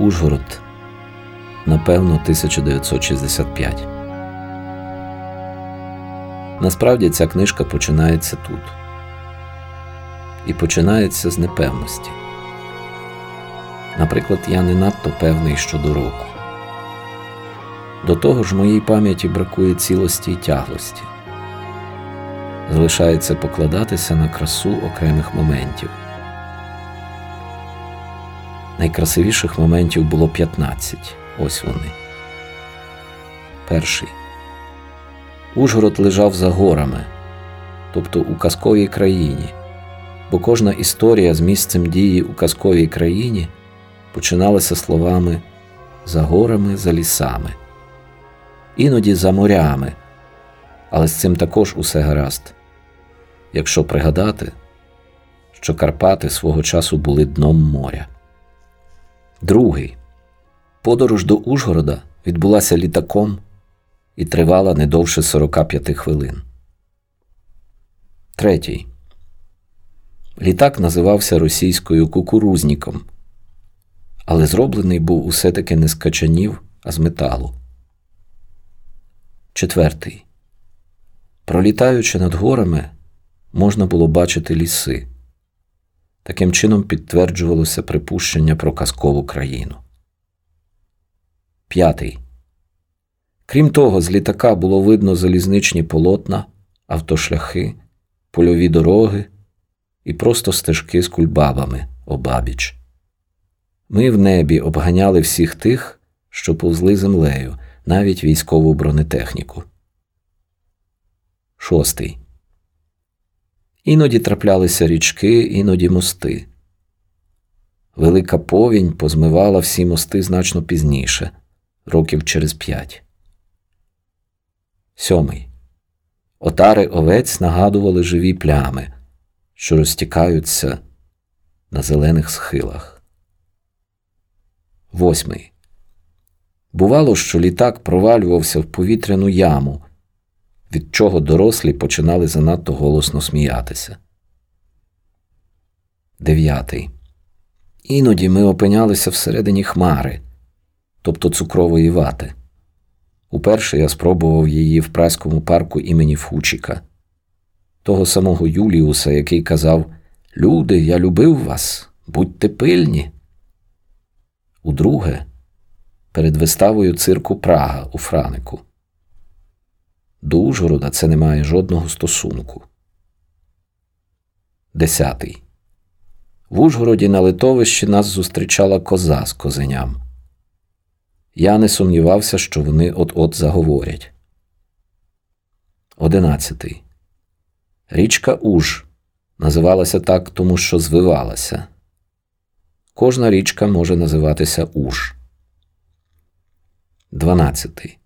Ужгород, напевно, 1965. Насправді ця книжка починається тут. І починається з непевності. Наприклад, я не надто певний щодо року. До того ж, моїй пам'яті бракує цілості і тяглості. Залишається покладатися на красу окремих моментів. Найкрасивіших моментів було 15. Ось вони. Перший. Ужгород лежав за горами, тобто у казковій країні, бо кожна історія з місцем дії у казковій країні починалася словами за горами, за лісами, іноді за морями, але з цим також усе гаразд. Якщо пригадати, що Карпати свого часу були дном моря. Другий подорож до Ужгорода відбулася літаком і тривала не довше 45 хвилин. Третій. Літак називався російською кукурузніком, але зроблений був усе таки не з качанів, а з металу. Четвертий. Пролітаючи над горами, можна було бачити ліси. Таким чином підтверджувалося припущення про казкову країну. П'ятий. Крім того, з літака було видно залізничні полотна, автошляхи, польові дороги і просто стежки з кульбабами обабіч. Ми в небі обганяли всіх тих, що повзли землею, навіть військову бронетехніку. Шостий. Іноді траплялися річки, іноді мости. Велика повінь позмивала всі мости значно пізніше, років через п'ять. Сьомий. Отари овець нагадували живі плями, що розтікаються на зелених схилах. Восьмий. Бувало, що літак провалювався в повітряну яму, від чого дорослі починали занадто голосно сміятися. Дев'ятий. Іноді ми опинялися всередині хмари, тобто цукрової вати. Уперше я спробував її в праському парку імені Фучіка, того самого Юліуса, який казав Люди, я любив вас, будьте пильні. Удруге, перед виставою цирку Прага у Франику. До Ужгорода це не має жодного стосунку. Десятий. В Ужгороді на литовищі нас зустрічала коза з козеням. Я не сумнівався, що вони от-от заговорять. Одинадцятий. Річка Уж називалася так, тому що звивалася. Кожна річка може називатися Уж. Дванадцятий.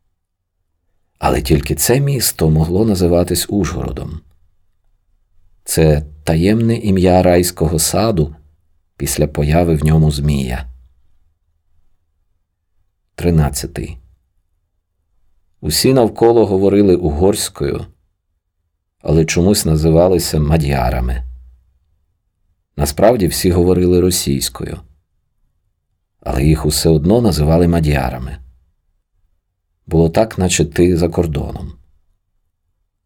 Але тільки це місто могло називатись Ужгородом. Це таємне ім'я райського саду після появи в ньому Змія. Тринадцятий. Усі навколо говорили угорською, але чомусь називалися мадярами. Насправді всі говорили російською, але їх усе одно називали мадярами. Було так, наче ти за кордоном.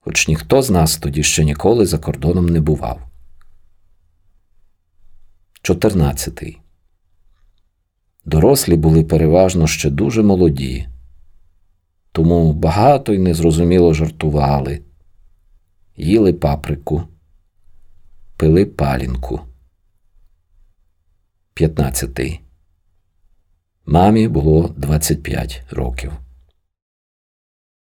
Хоч ніхто з нас тоді ще ніколи за кордоном не бував. Чотирнадцятий. Дорослі були переважно ще дуже молоді, тому багато й незрозуміло жартували, їли паприку, пили палінку. П'ятнадцятий. Мамі було 25 років.